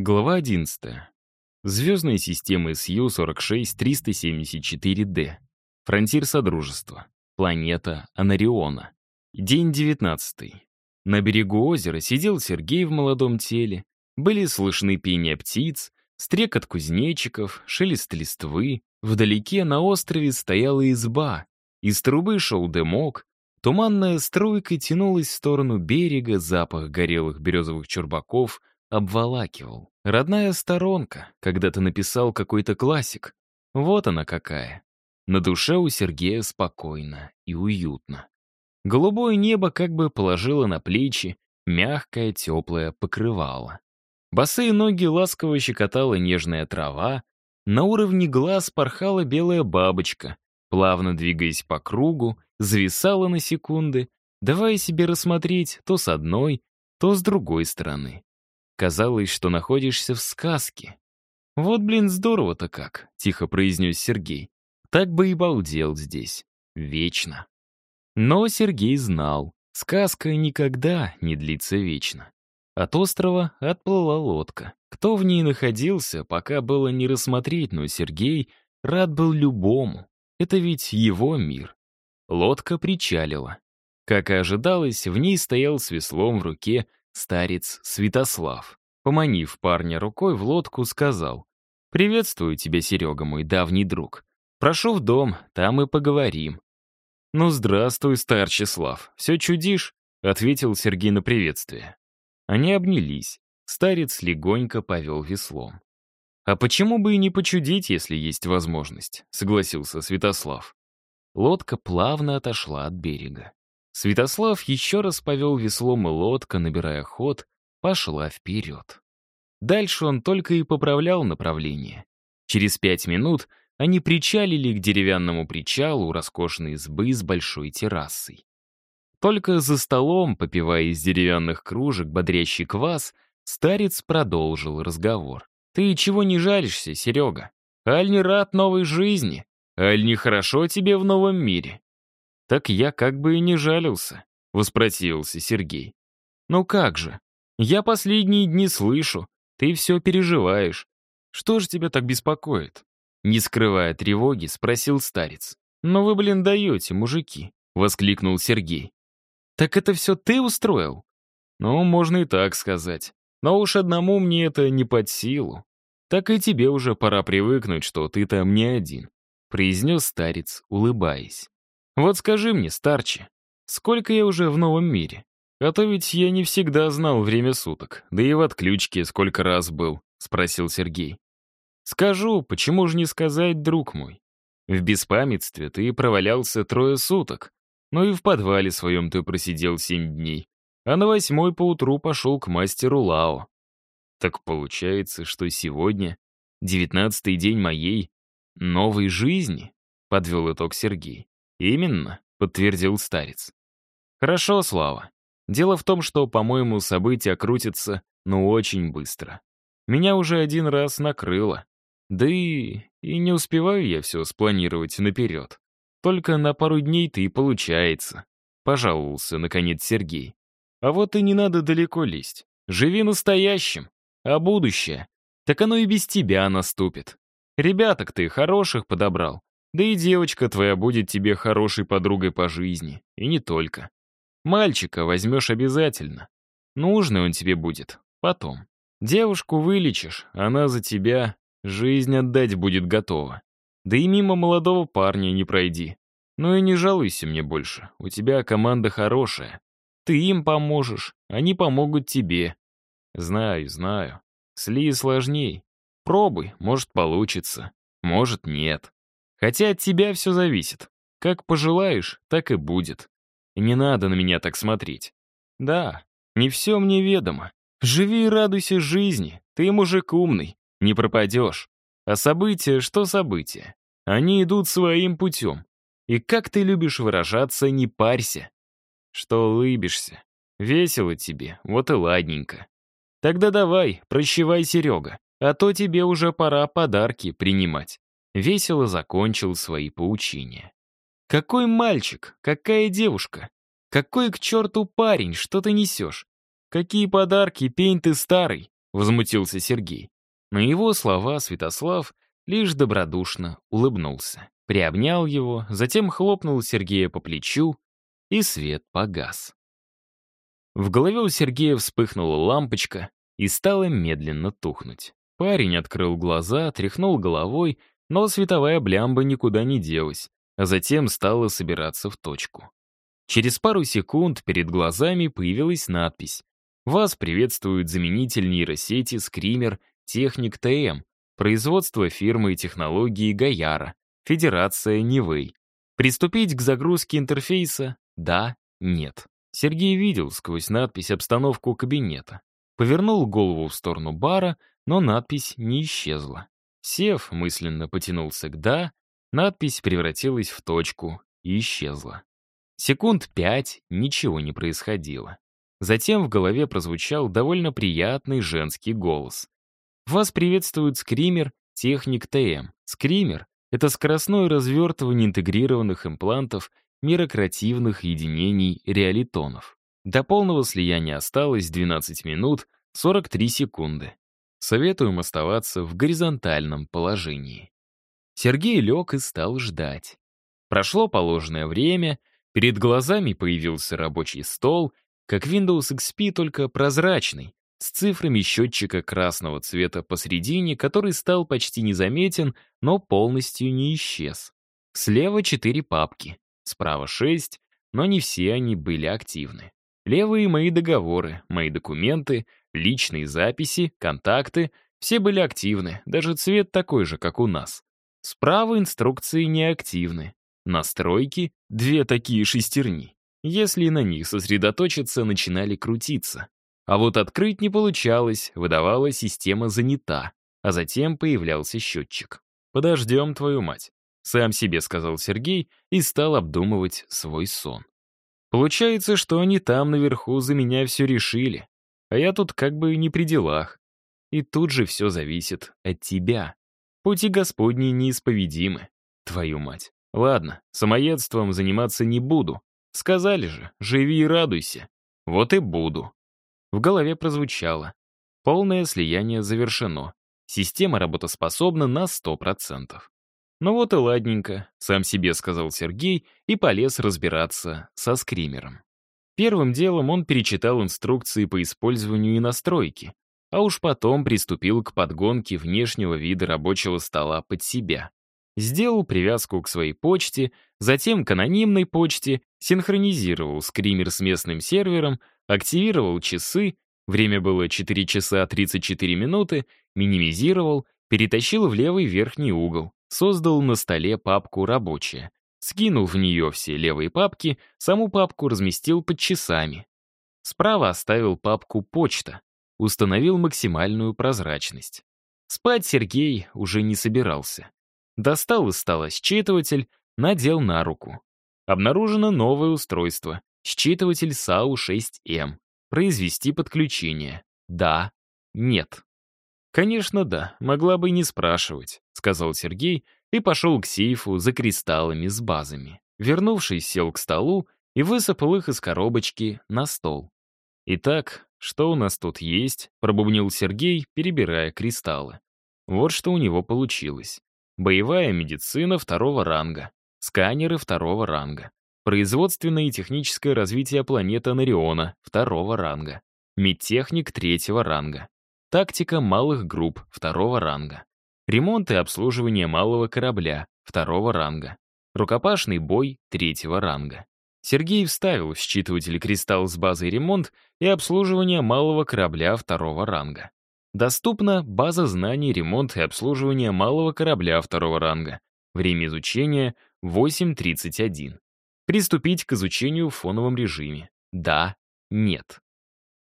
Глава 11. Звездная система СЮ-46-374-Д. Фронтир Содружества. Планета Анариона. День 19. На берегу озера сидел Сергей в молодом теле. Были слышны пение птиц, стрекот кузнечиков, шелест листвы. Вдалеке на острове стояла изба. Из трубы шел дымок. Туманная струйка тянулась в сторону берега, запах горелых березовых чурбаков — обволакивал. Родная сторонка, когда ты написал какой-то классик. Вот она какая. На душе у Сергея спокойно и уютно. Голубое небо как бы положило на плечи мягкое теплое покрывало. Босые ноги ласково щекотала нежная трава, на уровне глаз порхала белая бабочка, плавно двигаясь по кругу, зависала на секунды, давая себе рассмотреть то с одной, то с другой стороны. Казалось, что находишься в сказке. «Вот, блин, здорово-то как», — тихо произнес Сергей. «Так бы и балдел здесь. Вечно». Но Сергей знал, сказка никогда не длится вечно. От острова отплыла лодка. Кто в ней находился, пока было не рассмотреть, но Сергей рад был любому. Это ведь его мир. Лодка причалила. Как и ожидалось, в ней стоял с веслом в руке Старец Святослав, поманив парня рукой в лодку, сказал, «Приветствую тебя, Серега, мой давний друг. Прошу в дом, там и поговорим». «Ну, здравствуй, Старчеслав. Все чудишь?» — ответил Сергей на приветствие. Они обнялись. Старец легонько повел веслом. «А почему бы и не почудить, если есть возможность?» — согласился Святослав. Лодка плавно отошла от берега. Святослав еще раз повел веслом, и лодка, набирая ход, пошла вперед. Дальше он только и поправлял направление. Через пять минут они причалили к деревянному причалу роскошной избы с большой террасой. Только за столом, попивая из деревянных кружек бодрящий квас, старец продолжил разговор. «Ты чего не жалишься, Серега? Аль не рад новой жизни? Аль не хорошо тебе в новом мире? Так я как бы и не жалился, воспротивился Сергей. Ну как же? Я последние дни слышу, ты все переживаешь. Что же тебя так беспокоит? Не скрывая тревоги, спросил старец. «Ну вы, блин, даете, мужики!» — воскликнул Сергей. «Так это все ты устроил?» «Ну, можно и так сказать. Но уж одному мне это не под силу. Так и тебе уже пора привыкнуть, что ты там не один», — произнес старец, улыбаясь. Вот скажи мне, старче, сколько я уже в новом мире? А то ведь я не всегда знал время суток, да и в отключке сколько раз был, спросил Сергей. Скажу, почему же не сказать, друг мой? В беспамятстве ты провалялся трое суток, но и в подвале своем ты просидел семь дней, а на восьмой поутру пошел к мастеру Лао. Так получается, что сегодня, девятнадцатый день моей новой жизни, подвел итог Сергей. «Именно», — подтвердил старец. «Хорошо, Слава. Дело в том, что, по-моему, события крутятся, ну, очень быстро. Меня уже один раз накрыло. Да и... и не успеваю я все спланировать наперед. Только на пару дней-то и получается», — пожаловался, наконец, Сергей. «А вот и не надо далеко лезть. Живи настоящим. А будущее? Так оно и без тебя наступит. Ребяток ты хороших подобрал. Да и девочка твоя будет тебе хорошей подругой по жизни. И не только. Мальчика возьмешь обязательно. Нужный он тебе будет. Потом. Девушку вылечишь, она за тебя жизнь отдать будет готова. Да и мимо молодого парня не пройди. Ну и не жалуйся мне больше. У тебя команда хорошая. Ты им поможешь, они помогут тебе. Знаю, знаю. С сложней. Пробуй, может получится, может нет. Хотя от тебя все зависит. Как пожелаешь, так и будет. не надо на меня так смотреть. Да, не все мне ведомо. Живи и радуйся жизни. Ты мужик умный, не пропадешь. А события, что события? Они идут своим путем. И как ты любишь выражаться, не парься. Что улыбишься? Весело тебе, вот и ладненько. Тогда давай, прощевай, Серега, а то тебе уже пора подарки принимать весело закончил свои поучения. «Какой мальчик? Какая девушка? Какой к черту парень? Что ты несешь? Какие подарки, пень ты старый? — возмутился Сергей. На его слова Святослав лишь добродушно улыбнулся, приобнял его, затем хлопнул Сергея по плечу, и свет погас. В голове у Сергея вспыхнула лампочка и стала медленно тухнуть. Парень открыл глаза, тряхнул головой, но световая блямба никуда не делась, а затем стала собираться в точку. Через пару секунд перед глазами появилась надпись «Вас приветствует заменитель нейросети Скример Техник ТМ, производство фирмы и технологии Гаяра, Федерация Нивэй. Приступить к загрузке интерфейса «Да», «Нет». Сергей видел сквозь надпись обстановку кабинета. Повернул голову в сторону бара, но надпись не исчезла. Сев мысленно потянулся к «Да», надпись превратилась в точку и исчезла. Секунд пять ничего не происходило. Затем в голове прозвучал довольно приятный женский голос. Вас приветствует скример Техник ТМ. Скример — это скоростное развертывание интегрированных имплантов мирокративных единений реалитонов. До полного слияния осталось 12 минут 43 секунды. Советуем оставаться в горизонтальном положении. Сергей лег и стал ждать. Прошло положенное время, перед глазами появился рабочий стол, как Windows XP, только прозрачный, с цифрами счетчика красного цвета посредине, который стал почти незаметен, но полностью не исчез. Слева четыре папки, справа шесть, но не все они были активны. Левые мои договоры, мои документы, личные записи, контакты — все были активны, даже цвет такой же, как у нас. Справа инструкции неактивны. Настройки — две такие шестерни. Если на них сосредоточиться, начинали крутиться. А вот открыть не получалось, выдавала система «занята», а затем появлялся счетчик. «Подождем твою мать», — сам себе сказал Сергей и стал обдумывать свой сон. Получается, что они там наверху за меня все решили, а я тут как бы не при делах. И тут же все зависит от тебя. Пути Господни неисповедимы, твою мать. Ладно, самоедством заниматься не буду. Сказали же, живи и радуйся. Вот и буду. В голове прозвучало. Полное слияние завершено. Система работоспособна на 100%. Ну вот и ладненько, сам себе сказал Сергей и полез разбираться со скримером. Первым делом он перечитал инструкции по использованию и настройке, а уж потом приступил к подгонке внешнего вида рабочего стола под себя. Сделал привязку к своей почте, затем к анонимной почте, синхронизировал скример с местным сервером, активировал часы, время было 4 часа 34 минуты, минимизировал, перетащил в левый верхний угол, создал на столе папку «Рабочая», скинул в нее все левые папки, саму папку разместил под часами. Справа оставил папку «Почта», установил максимальную прозрачность. Спать Сергей уже не собирался. Достал из стола считыватель, надел на руку. Обнаружено новое устройство Считыватель САУ-6М. Произвести подключение. Да. Нет. «Конечно, да. Могла бы и не спрашивать», — сказал Сергей и пошел к сейфу за кристаллами с базами. Вернувшись, сел к столу и высыпал их из коробочки на стол. «Итак, что у нас тут есть?» — пробубнил Сергей, перебирая кристаллы. Вот что у него получилось. Боевая медицина второго ранга, сканеры второго ранга, Производственное и техническое развитие планеты Анариона второго ранга. Медтехник третьего ранга. Тактика малых групп второго ранга. Ремонт и обслуживание малого корабля второго ранга. Рукопашный бой третьего ранга. Сергей вставил в считыватель кристалл с базой ремонт и обслуживание малого корабля второго ранга. Доступна база знаний ремонт и обслуживание малого корабля второго ранга. Время изучения 8.31. Приступить к изучению в фоновом режиме. Да, нет.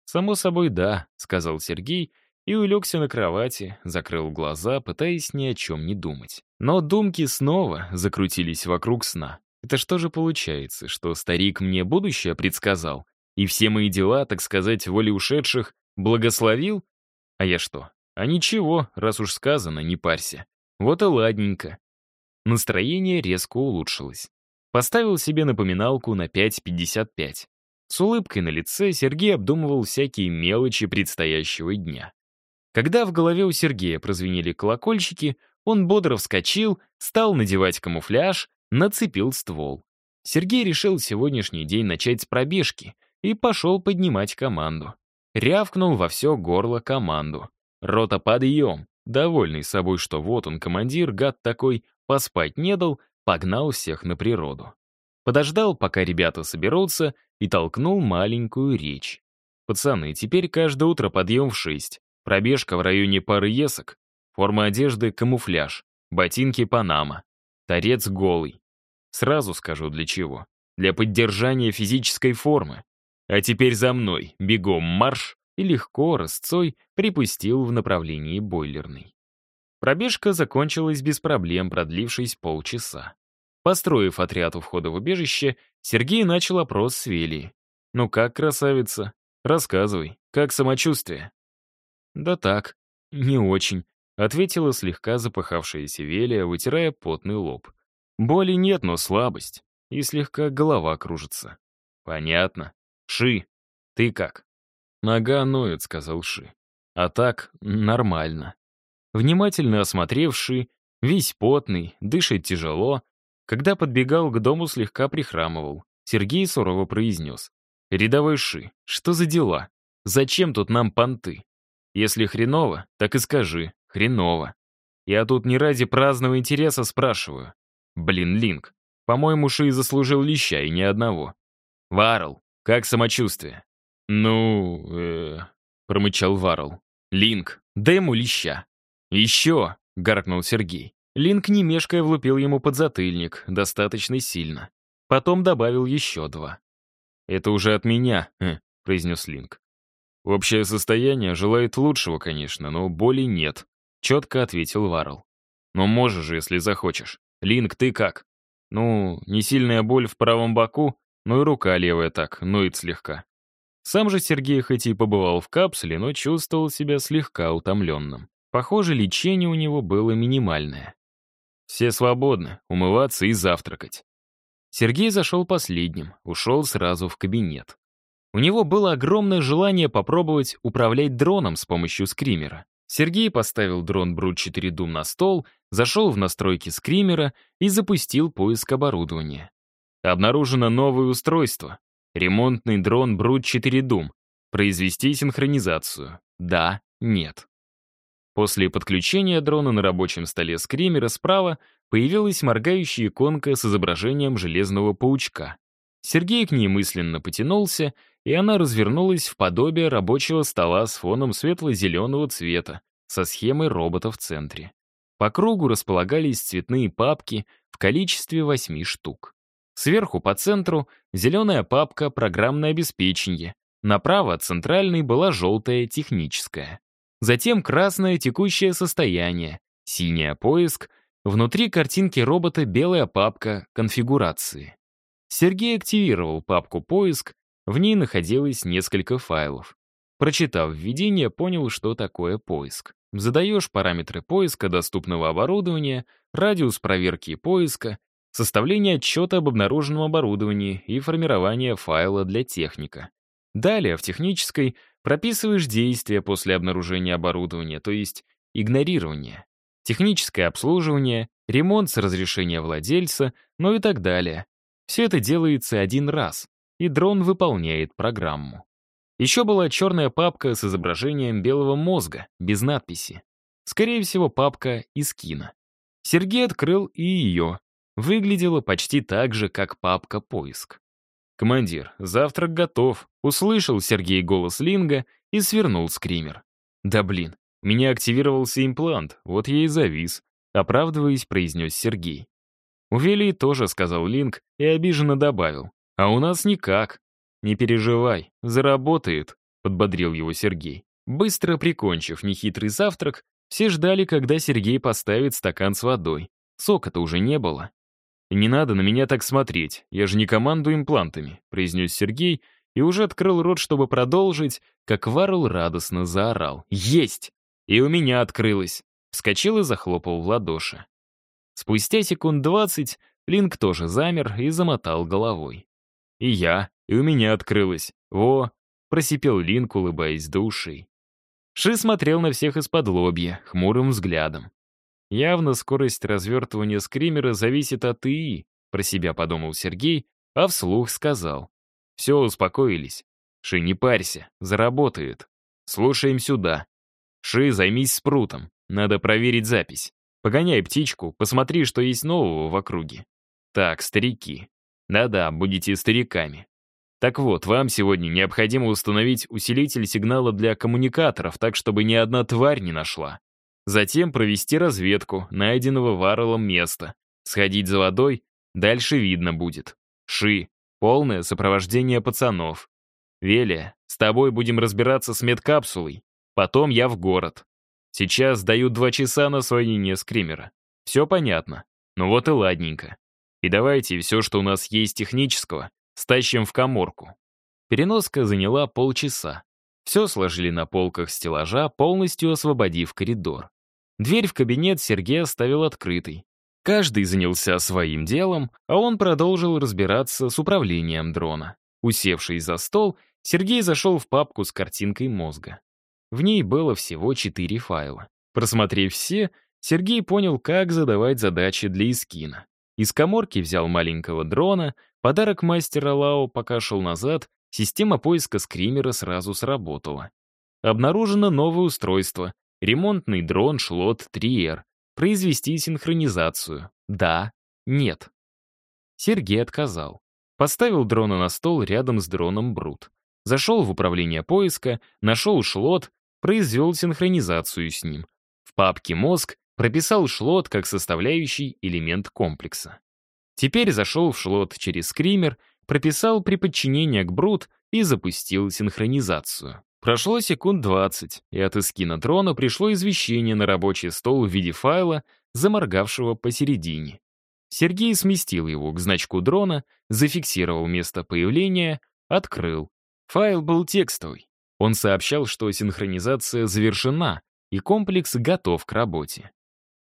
«Само собой, да», — сказал Сергей и улегся на кровати, закрыл глаза, пытаясь ни о чем не думать. Но думки снова закрутились вокруг сна. Это что же получается, что старик мне будущее предсказал, и все мои дела, так сказать, воле ушедших, благословил? А я что? А ничего, раз уж сказано, не парься. Вот и ладненько. Настроение резко улучшилось. Поставил себе напоминалку на 5.55. С улыбкой на лице Сергей обдумывал всякие мелочи предстоящего дня. Когда в голове у Сергея прозвенели колокольчики, он бодро вскочил, стал надевать камуфляж, нацепил ствол. Сергей решил сегодняшний день начать с пробежки и пошел поднимать команду. Рявкнул во все горло команду. Рота подъем. Довольный собой, что вот он, командир, гад такой, поспать не дал, погнал всех на природу. Подождал, пока ребята соберутся, и толкнул маленькую речь. «Пацаны, теперь каждое утро подъем в шесть. Пробежка в районе пары есок. Форма одежды — камуфляж. Ботинки — панама. Торец голый. Сразу скажу, для чего. Для поддержания физической формы. А теперь за мной, бегом марш, и легко, рысцой, припустил в направлении бойлерной. Пробежка закончилась без проблем, продлившись полчаса. Построив отряд у входа в убежище, Сергей начал опрос с Велией. «Ну как, красавица? Рассказывай, как самочувствие?» «Да так, не очень», — ответила слегка запыхавшаяся Велия, вытирая потный лоб. «Боли нет, но слабость, и слегка голова кружится». «Понятно. Ши, ты как?» «Нога ноет», — сказал Ши. «А так, нормально». Внимательно осмотревший, весь потный, дышит тяжело, когда подбегал к дому, слегка прихрамывал. Сергей сурово произнес. «Рядовой Ши, что за дела? Зачем тут нам понты? Если хреново, так и скажи, хреново. Я тут не ради праздного интереса спрашиваю. Блин, Линк, по-моему, Ши заслужил леща и ни одного. Варл, как самочувствие?» «Ну, э промычал Варл. «Линк, дай ему леща». «Еще!» — гаркнул Сергей. Линк, не мешкая, влупил ему подзатыльник, достаточно сильно. Потом добавил еще два. «Это уже от меня», э, — произнес Линк. «Общее состояние желает лучшего, конечно, но боли нет», — четко ответил Варл. «Но можешь же, если захочешь. Линк, ты как?» «Ну, не сильная боль в правом боку, но и рука левая так, ноет слегка». Сам же Сергей хоть и побывал в капсуле, но чувствовал себя слегка утомленным. Похоже, лечение у него было минимальное. Все свободны, умываться и завтракать. Сергей зашел последним, ушел сразу в кабинет. У него было огромное желание попробовать управлять дроном с помощью скримера. Сергей поставил дрон Brute 4 Doom на стол, зашел в настройки скримера и запустил поиск оборудования. Обнаружено новое устройство. Ремонтный дрон Brute 4 Doom. Произвести синхронизацию. Да, нет. После подключения дрона на рабочем столе скримера справа появилась моргающая иконка с изображением железного паучка. Сергей к ней мысленно потянулся, и она развернулась в подобие рабочего стола с фоном светло-зеленого цвета, со схемой робота в центре. По кругу располагались цветные папки в количестве восьми штук. Сверху по центру зеленая папка «Программное обеспечение», направо центральной была желтая «Техническая». Затем красное текущее состояние, синяя поиск, внутри картинки робота белая папка конфигурации. Сергей активировал папку поиск, в ней находилось несколько файлов. Прочитав введение, понял, что такое поиск. Задаешь параметры поиска доступного оборудования, радиус проверки поиска, составление отчета об обнаруженном оборудовании и формирование файла для техника. Далее в технической прописываешь действия после обнаружения оборудования, то есть игнорирование, техническое обслуживание, ремонт с разрешения владельца, ну и так далее. Все это делается один раз, и дрон выполняет программу. Еще была черная папка с изображением белого мозга, без надписи. Скорее всего, папка из кино. Сергей открыл и ее. Выглядела почти так же, как папка «Поиск». «Командир, завтрак готов», — услышал Сергей голос Линга и свернул скример. «Да блин, меня активировался имплант, вот я и завис», — оправдываясь, произнес Сергей. «У Велии тоже», — сказал Линк и обиженно добавил. «А у нас никак». «Не переживай, заработает», — подбодрил его Сергей. Быстро прикончив нехитрый завтрак, все ждали, когда Сергей поставит стакан с водой. Сока-то уже не было. «Не надо на меня так смотреть, я же не командую имплантами», произнес Сергей и уже открыл рот, чтобы продолжить, как Варл радостно заорал. «Есть!» И у меня открылось. Вскочил и захлопал в ладоши. Спустя секунд двадцать Линк тоже замер и замотал головой. «И я, и у меня открылось. Во!» — просипел Линк, улыбаясь до ушей. Ши смотрел на всех из-под лобья, хмурым взглядом. Явно скорость развертывания скримера зависит от ИИ, про себя подумал Сергей, а вслух сказал. Все, успокоились. Ши, не парься, заработает. Слушаем сюда. Ши, займись спрутом. Надо проверить запись. Погоняй птичку, посмотри, что есть нового в округе. Так, старики. Да-да, будете стариками. Так вот, вам сегодня необходимо установить усилитель сигнала для коммуникаторов, так чтобы ни одна тварь не нашла. Затем провести разведку найденного Варлом места. Сходить за водой, дальше видно будет. Ши, полное сопровождение пацанов. Велия, с тобой будем разбираться с медкапсулой. Потом я в город. Сейчас дают два часа на освоение скримера. Все понятно. Ну вот и ладненько. И давайте все, что у нас есть технического, стащим в коморку. Переноска заняла полчаса. Все сложили на полках стеллажа, полностью освободив коридор. Дверь в кабинет Сергей оставил открытой. Каждый занялся своим делом, а он продолжил разбираться с управлением дрона. Усевшись за стол, Сергей зашел в папку с картинкой мозга. В ней было всего четыре файла. Просмотрев все, Сергей понял, как задавать задачи для Искина. Из коморки взял маленького дрона, подарок мастера Лао пока шел назад, система поиска скримера сразу сработала. Обнаружено новое устройство, Ремонтный дрон Шлот 3R. Произвести синхронизацию. Да, нет. Сергей отказал. Поставил дрона на стол рядом с дроном Брут. Зашел в управление поиска, нашел шлот, произвел синхронизацию с ним. В папке «Мозг» прописал шлот как составляющий элемент комплекса. Теперь зашел в шлот через скример, прописал при подчинении к Брут и запустил синхронизацию. Прошло секунд 20, и от эскина дрона пришло извещение на рабочий стол в виде файла, заморгавшего посередине. Сергей сместил его к значку дрона, зафиксировал место появления, открыл. Файл был текстовый. Он сообщал, что синхронизация завершена, и комплекс готов к работе.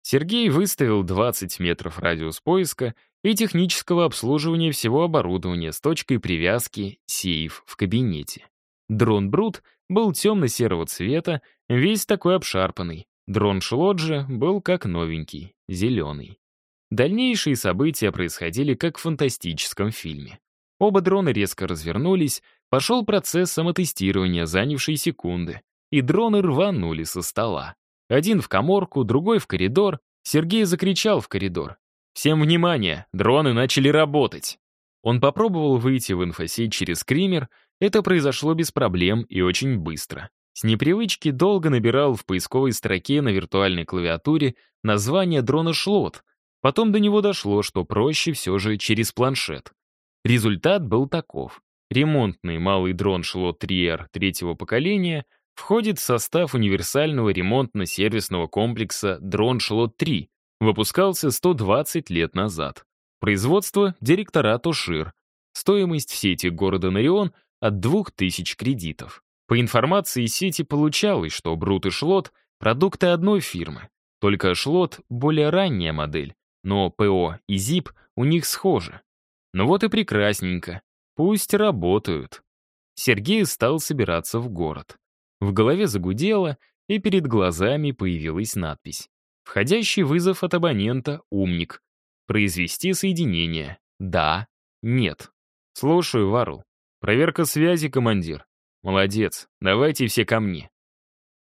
Сергей выставил 20 метров радиус поиска и технического обслуживания всего оборудования с точкой привязки сейф в кабинете. Дрон Брут был темно-серого цвета, весь такой обшарпанный. Дрон Шлоджи был как новенький, зеленый. Дальнейшие события происходили как в фантастическом фильме. Оба дрона резко развернулись, пошел процесс самотестирования, занявший секунды, и дроны рванули со стола. Один в коморку, другой в коридор. Сергей закричал в коридор. «Всем внимание! Дроны начали работать!» Он попробовал выйти в инфосеть через скример, это произошло без проблем и очень быстро. С непривычки долго набирал в поисковой строке на виртуальной клавиатуре название дрона «Шлот». Потом до него дошло, что проще все же через планшет. Результат был таков. Ремонтный малый дрон «Шлот 3R» третьего поколения входит в состав универсального ремонтно-сервисного комплекса «Дрон Шлот 3», выпускался 120 лет назад. Производство — директорат Ушир. Стоимость в сети города Нарион от 2000 кредитов. По информации сети получалось, что Брут и Шлот — продукты одной фирмы. Только Шлот — более ранняя модель, но ПО и ЗИП у них схожи. Ну вот и прекрасненько. Пусть работают. Сергей стал собираться в город. В голове загудело, и перед глазами появилась надпись. Входящий вызов от абонента «Умник». Произвести соединение. Да, нет. Слушаю, Варл. «Проверка связи, командир». «Молодец, давайте все ко мне».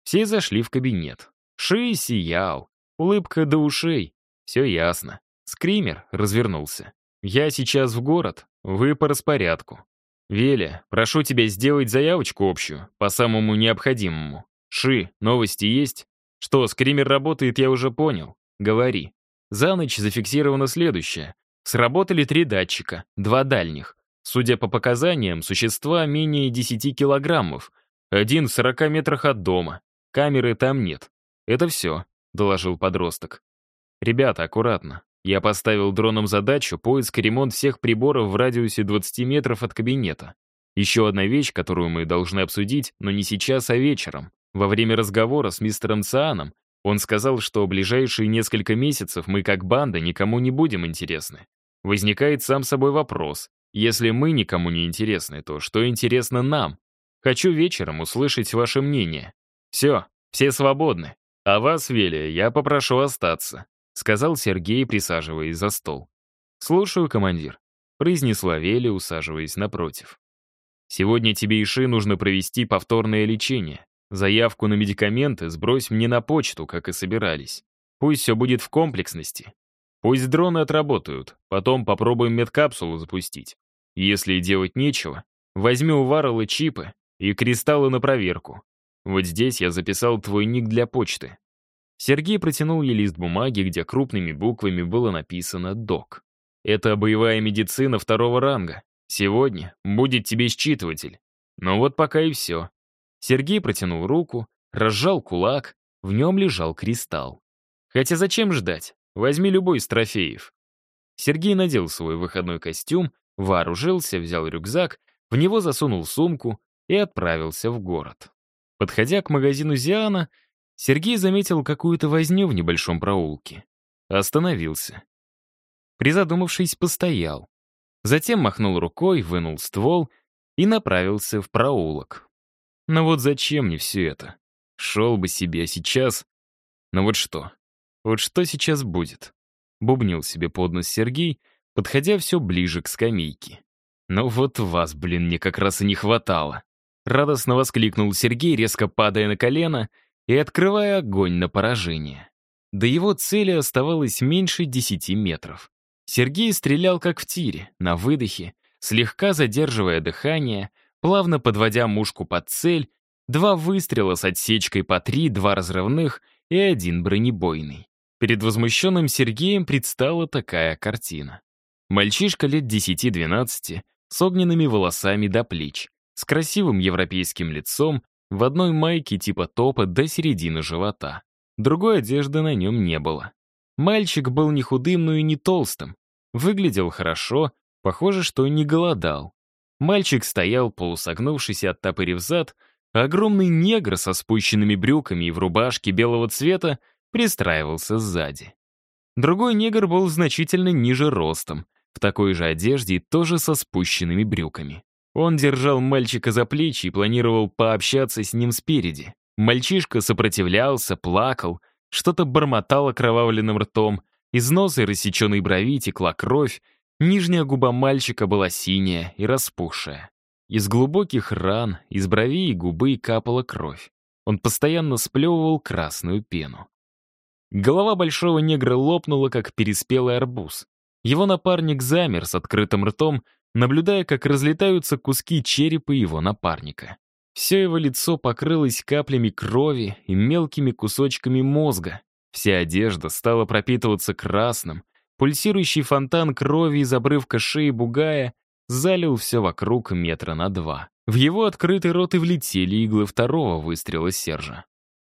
Все зашли в кабинет. Ши сиял, улыбка до ушей. Все ясно. Скример развернулся. «Я сейчас в город, вы по распорядку. Веля, прошу тебя сделать заявочку общую, по самому необходимому. Ши, новости есть? Что, скример работает, я уже понял. Говори. За ночь зафиксировано следующее. Сработали три датчика, два дальних. Судя по показаниям, существа менее 10 килограммов. Один в 40 метрах от дома. Камеры там нет. Это все, доложил подросток. Ребята, аккуратно. Я поставил дроном задачу поиск и ремонт всех приборов в радиусе 20 метров от кабинета. Еще одна вещь, которую мы должны обсудить, но не сейчас, а вечером. Во время разговора с мистером Цианом он сказал, что ближайшие несколько месяцев мы как банда никому не будем интересны. Возникает сам собой вопрос, если мы никому не интересны, то что интересно нам? Хочу вечером услышать ваше мнение. Все, Все свободны. А вас, Велия, я попрошу остаться», — сказал Сергей, присаживаясь за стол. «Слушаю, командир», — произнесла Велия, усаживаясь напротив. «Сегодня тебе и Ши нужно провести повторное лечение. Заявку на медикаменты сбрось мне на почту, как и собирались. Пусть все будет в комплексности. Пусть дроны отработают, потом попробуем медкапсулу запустить. Если делать нечего, возьми у Варрелла чипы и кристаллы на проверку. Вот здесь я записал твой ник для почты». Сергей протянул ей лист бумаги, где крупными буквами было написано «ДОК». «Это боевая медицина второго ранга. Сегодня будет тебе считыватель. Но вот пока и все. Сергей протянул руку, разжал кулак, в нем лежал кристалл. Хотя зачем ждать? Возьми любой из трофеев. Сергей надел свой выходной костюм, вооружился, взял рюкзак, в него засунул сумку и отправился в город. Подходя к магазину Зиана, Сергей заметил какую-то возню в небольшом проулке. Остановился. Призадумавшись, постоял. Затем махнул рукой, вынул ствол и направился в проулок. Но вот зачем мне все это? Шел бы себе, а сейчас... Ну вот что? Вот что сейчас будет? Бубнил себе под нос Сергей, подходя все ближе к скамейке. Ну вот вас, блин, мне как раз и не хватало. Радостно воскликнул Сергей, резко падая на колено и открывая огонь на поражение. До его цели оставалось меньше десяти метров. Сергей стрелял как в тире, на выдохе, слегка задерживая дыхание, плавно подводя мушку под цель, два выстрела с отсечкой по три, два разрывных и один бронебойный. Перед возмущенным Сергеем предстала такая картина. Мальчишка лет 10-12, с огненными волосами до плеч, с красивым европейским лицом, в одной майке типа топа до середины живота. Другой одежды на нем не было. Мальчик был не худым, но и не толстым. Выглядел хорошо, похоже, что не голодал. Мальчик стоял, полусогнувшись и оттопырив зад, а огромный негр со спущенными брюками и в рубашке белого цвета пристраивался сзади. Другой негр был значительно ниже ростом, в такой же одежде и тоже со спущенными брюками. Он держал мальчика за плечи и планировал пообщаться с ним спереди. Мальчишка сопротивлялся, плакал, что-то бормотал окровавленным ртом, из носа и рассеченной брови текла кровь, Нижняя губа мальчика была синяя и распухшая. Из глубоких ран, из брови и губы капала кровь. Он постоянно сплевывал красную пену. Голова большого негра лопнула, как переспелый арбуз. Его напарник замер с открытым ртом, наблюдая, как разлетаются куски черепа его напарника. Все его лицо покрылось каплями крови и мелкими кусочками мозга. Вся одежда стала пропитываться красным, Пульсирующий фонтан крови из обрывка шеи бугая залил все вокруг метра на два. В его открытый рот и влетели иглы второго выстрела Сержа.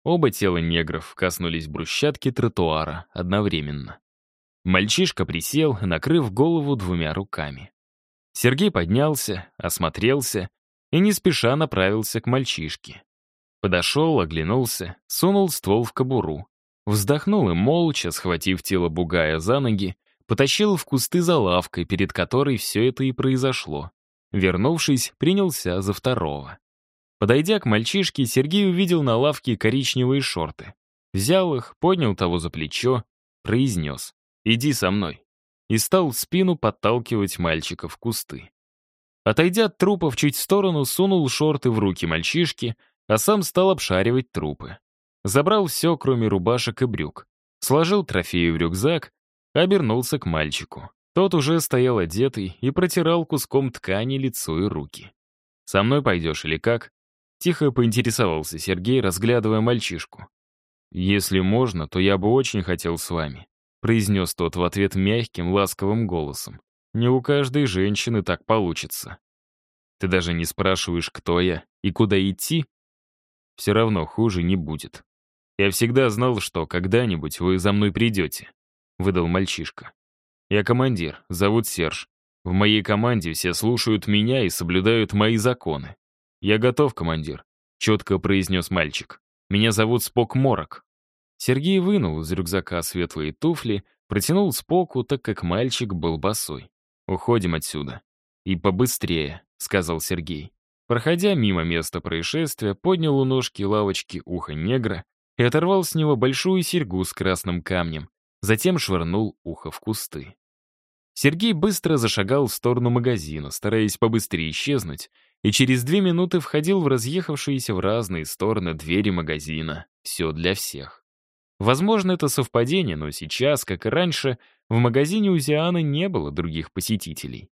Оба тела негров коснулись брусчатки тротуара одновременно. Мальчишка присел, накрыв голову двумя руками. Сергей поднялся, осмотрелся и не спеша направился к мальчишке. Подошел, оглянулся, сунул ствол в кобуру. Вздохнул и молча, схватив тело бугая за ноги, потащил в кусты за лавкой, перед которой все это и произошло. Вернувшись, принялся за второго. Подойдя к мальчишке, Сергей увидел на лавке коричневые шорты. Взял их, поднял того за плечо, произнес «Иди со мной» и стал в спину подталкивать мальчика в кусты. Отойдя от трупов чуть в сторону, сунул шорты в руки мальчишки, а сам стал обшаривать трупы. Забрал все, кроме рубашек и брюк. Сложил трофеи в рюкзак, обернулся к мальчику. Тот уже стоял одетый и протирал куском ткани лицо и руки. «Со мной пойдешь или как?» Тихо поинтересовался Сергей, разглядывая мальчишку. «Если можно, то я бы очень хотел с вами», произнес тот в ответ мягким, ласковым голосом. «Не у каждой женщины так получится. Ты даже не спрашиваешь, кто я и куда идти? Все равно хуже не будет. «Я всегда знал, что когда-нибудь вы за мной придете», — выдал мальчишка. «Я командир, зовут Серж. В моей команде все слушают меня и соблюдают мои законы. Я готов, командир», — четко произнес мальчик. «Меня зовут Спок Морок». Сергей вынул из рюкзака светлые туфли, протянул Споку, так как мальчик был босой. «Уходим отсюда». «И побыстрее», — сказал Сергей. проходя мимо места происшествия, поднял у ножки лавочки ухо негра и оторвал с него большую серьгу с красным камнем, затем швырнул ухо в кусты. Сергей быстро зашагал в сторону магазина, стараясь побыстрее исчезнуть, и через две минуты входил в разъехавшиеся в разные стороны двери магазина. Все для всех. Возможно, это совпадение, но сейчас, как и раньше, в магазине у Зианы не было других посетителей.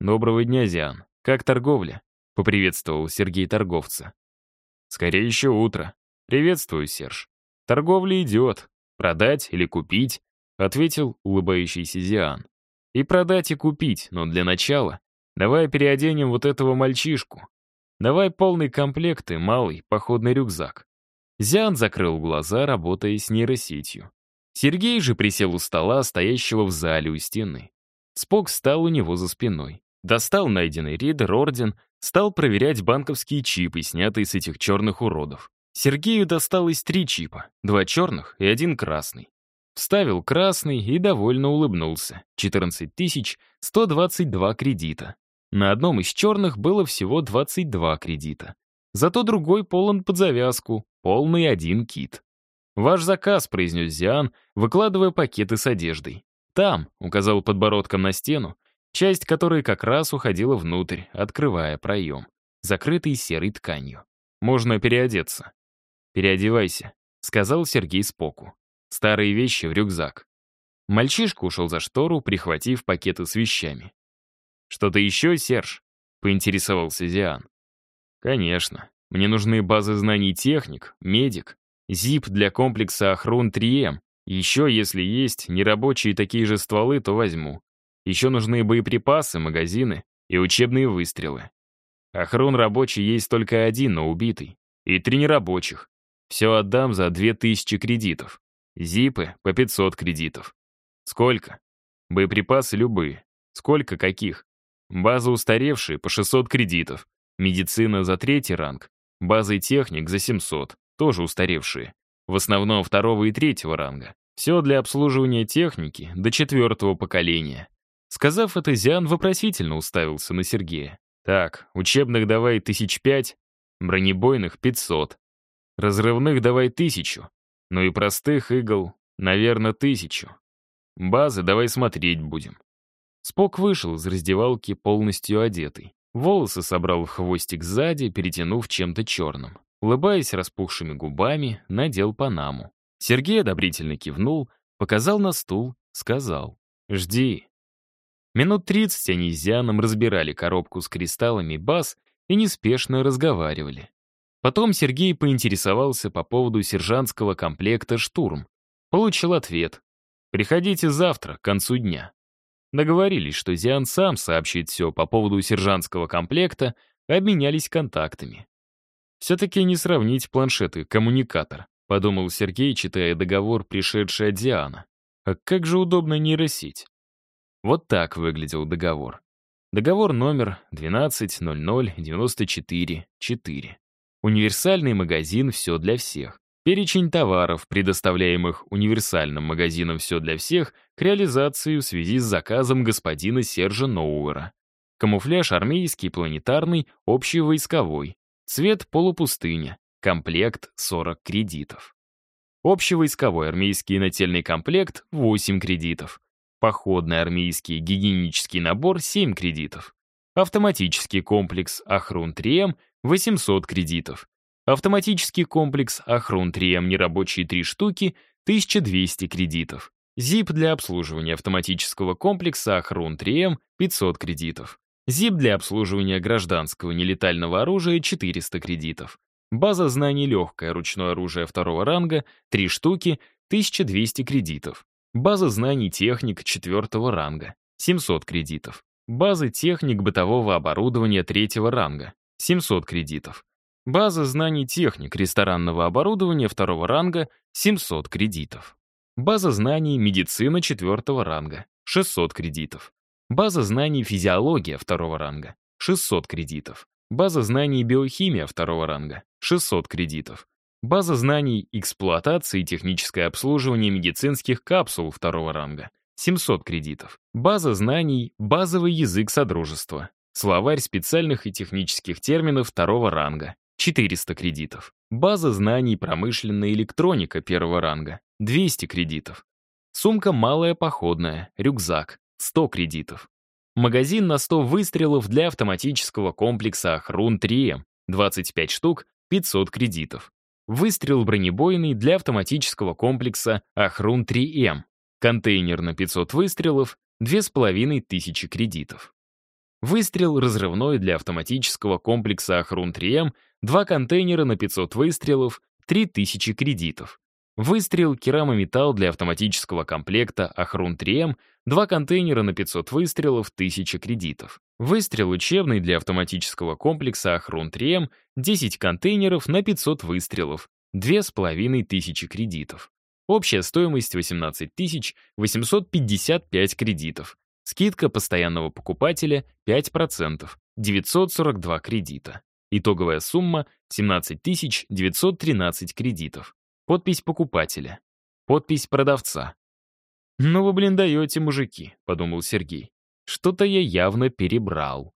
«Доброго дня, Зиан. Как торговля?» — поприветствовал Сергей торговца. «Скорее еще утро. Приветствую, Серж. Торговля идет. Продать или купить?» — ответил улыбающийся Зиан. «И продать, и купить, но для начала давай переоденем вот этого мальчишку. Давай полный комплект и малый походный рюкзак. Зиан закрыл глаза, работая с нейросетью. Сергей же присел у стола, стоящего в зале у стены. Спок стал у него за спиной. Достал найденный ридер, орден, стал проверять банковские чипы, снятые с этих черных уродов. Сергею досталось три чипа, два черных и один красный. Вставил красный и довольно улыбнулся. 14 122 кредита. На одном из черных было всего 22 кредита. Зато другой полон под завязку, полный один кит. «Ваш заказ», — произнес Зиан, выкладывая пакеты с одеждой. «Там», — указал подбородком на стену, часть которой как раз уходила внутрь, открывая проем, закрытый серой тканью. «Можно переодеться». «Переодевайся», — сказал Сергей Споку. «Старые вещи в рюкзак». Мальчишка ушел за штору, прихватив пакеты с вещами. «Что-то еще, Серж?» — поинтересовался Зиан. Конечно. Мне нужны базы знаний техник, медик, ZIP для комплекса Ахрун 3М. Еще, если есть нерабочие такие же стволы, то возьму. Еще нужны боеприпасы, магазины и учебные выстрелы. Ахрун рабочий есть только один, но убитый. И три нерабочих. Все отдам за 2000 кредитов. Зипы по 500 кредитов. Сколько? Боеприпасы любые. Сколько каких? База устаревшие по 600 кредитов. Медицина за третий ранг, база и техник за 700, тоже устаревшие. В основном второго и третьего ранга. Все для обслуживания техники до четвертого поколения. Сказав это, Зиан вопросительно уставился на Сергея. Так, учебных давай тысяч пять, бронебойных пятьсот, разрывных давай тысячу, ну и простых игл, наверное, тысячу. Базы давай смотреть будем. Спок вышел из раздевалки полностью одетый. Волосы собрал в хвостик сзади, перетянув чем-то черным. Улыбаясь распухшими губами, надел панаму. Сергей одобрительно кивнул, показал на стул, сказал «Жди». Минут тридцать они с Зианом разбирали коробку с кристаллами баз и неспешно разговаривали. Потом Сергей поинтересовался по поводу сержантского комплекта «Штурм». Получил ответ. «Приходите завтра, к концу дня». Договорились, что Зиан сам сообщит все по поводу сержантского комплекта, обменялись контактами. Все-таки не сравнить планшеты, коммуникатор, подумал Сергей, читая договор, пришедший от Диана. А как же удобно нейросеть. Вот так выглядел договор. Договор номер 12.00.94.4. Универсальный магазин «Все для всех». Перечень товаров, предоставляемых универсальным магазином «Все для всех» к реализации в связи с заказом господина Сержа Ноуэра. Камуфляж армейский, планетарный, общевойсковой. Цвет полупустыня. Комплект 40 кредитов. Общевойсковой армейский нательный комплект 8 кредитов. Походный армейский гигиенический набор 7 кредитов. Автоматический комплекс Ахрун-3М 800 кредитов. Автоматический комплекс Ахрун 3М нерабочие 3 штуки, 1200 кредитов. ZIP для обслуживания автоматического комплекса Ахрун 3М 500 кредитов. ZIP для обслуживания гражданского нелетального оружия 400 кредитов. База знаний легкое ручное оружие второго ранга 3 штуки, 1200 кредитов. База знаний техник четвертого ранга 700 кредитов. Базы техник бытового оборудования третьего ранга 700 кредитов. База знаний техник ресторанного оборудования второго ранга — 700 кредитов. База знаний медицина четвертого ранга — 600 кредитов. База знаний физиология второго ранга — 600 кредитов. База знаний биохимия второго ранга — 600 кредитов. База знаний эксплуатации и техническое обслуживание медицинских капсул второго ранга — 700 кредитов. База знаний базовый язык содружества — Словарь специальных и технических терминов второго ранга — 400 кредитов. База знаний промышленная электроника первого ранга — 200 кредитов. Сумка малая походная, рюкзак — 100 кредитов. Магазин на 100 выстрелов для автоматического комплекса Ахрун 3М, 25 штук, 500 кредитов. Выстрел бронебойный для автоматического комплекса Ахрун 3М. Контейнер на 500 выстрелов, 2500 кредитов. Выстрел разрывной для автоматического комплекса Ахрун 3М, два контейнера на 500 выстрелов, 3000 кредитов. Выстрел керамометалл для автоматического комплекта Ахрун 3М, два контейнера на 500 выстрелов, 1000 кредитов. Выстрел учебный для автоматического комплекса Ахрун 3М, 10 контейнеров на 500 выстрелов, 2500 кредитов. Общая стоимость 18 855 кредитов. Скидка постоянного покупателя 5%, 942 кредита. Итоговая сумма 17 913 кредитов. Подпись покупателя. Подпись продавца. «Ну вы, блин, даете, мужики», — подумал Сергей. «Что-то я явно перебрал».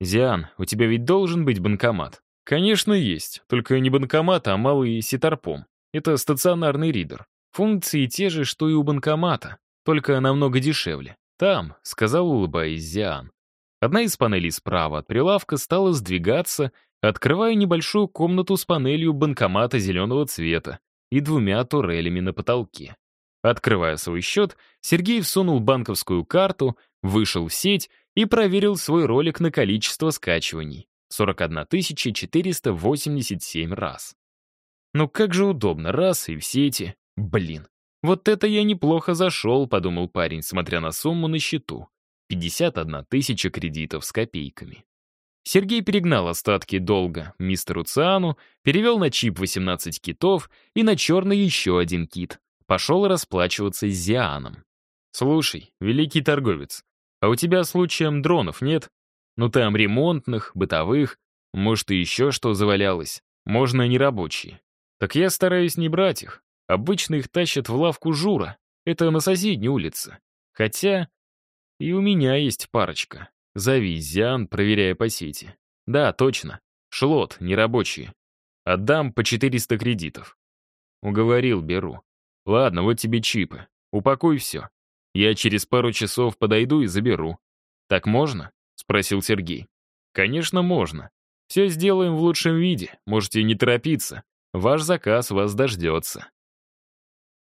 «Зиан, у тебя ведь должен быть банкомат?» «Конечно, есть. Только не банкомат, а малый ситарпом. Это стационарный ридер. Функции те же, что и у банкомата, только намного дешевле. Там», — сказал, улыбаясь Зиан. Одна из панелей справа от прилавка стала сдвигаться, открывая небольшую комнату с панелью банкомата зеленого цвета, и двумя турелями на потолке. Открывая свой счет, Сергей всунул банковскую карту, вышел в сеть и проверил свой ролик на количество скачиваний. 41 487 раз. Ну как же удобно, раз и в сети. Блин. Вот это я неплохо зашел, подумал парень, смотря на сумму на счету. 51 тысяча кредитов с копейками. Сергей перегнал остатки долга мистеру Циану, перевел на чип 18 китов и на черный еще один кит. Пошел расплачиваться с Зианом. «Слушай, великий торговец, а у тебя случаем дронов нет? Ну там ремонтных, бытовых, может и еще что завалялось. Можно и нерабочие. Так я стараюсь не брать их. Обычно их тащат в лавку Жура. Это на соседней улице. Хотя и у меня есть парочка. Зови Зиан, проверяя по сети. Да, точно. Шлот, нерабочие. Отдам по 400 кредитов. Уговорил, беру. Ладно, вот тебе чипы. Упакуй все. Я через пару часов подойду и заберу. Так можно? Спросил Сергей. Конечно, можно. Все сделаем в лучшем виде. Можете не торопиться. Ваш заказ вас дождется.